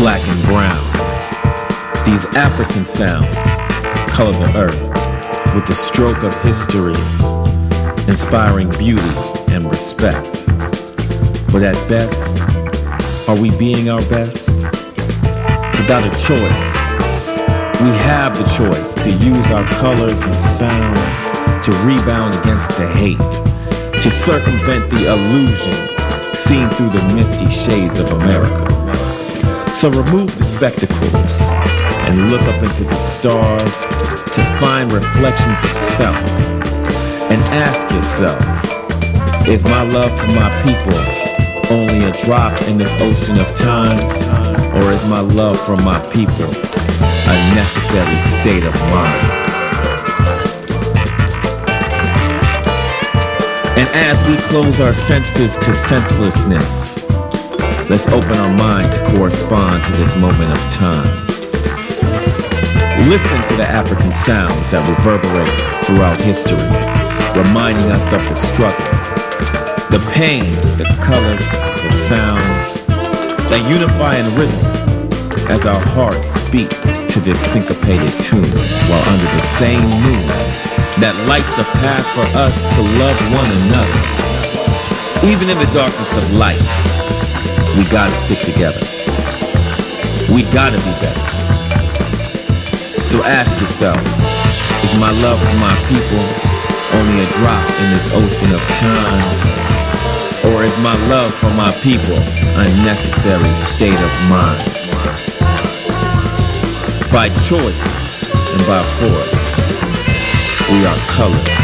black and brown. These African sounds color the earth with the stroke of history, inspiring beauty and respect. But at best, are we being our best? Without a choice, we have the choice to use our colors and sounds to rebound against the hate, to circumvent the illusion seen through the misty shades of America. So remove the spectacles and look up into the stars to find reflections of self. And ask yourself, is my love for my people only a drop in this ocean of time? Or is my love for my people a necessary state of mind? And as we close our senses to senselessness, let's open our mind to correspond to this moment of time. Listen to the African sounds that reverberate throughout history, reminding us of the struggle, the pain, the colors, the sounds that unify in rhythm as our hearts beat to this syncopated tune while under the same moon that lights a path for us to love one another. Even in the darkness of life, we gotta stick together. We gotta be better. So ask yourself, is my love for my people only a drop in this ocean of time? Or is my love for my people a necessary state of mind? By choice and by force, we are colored.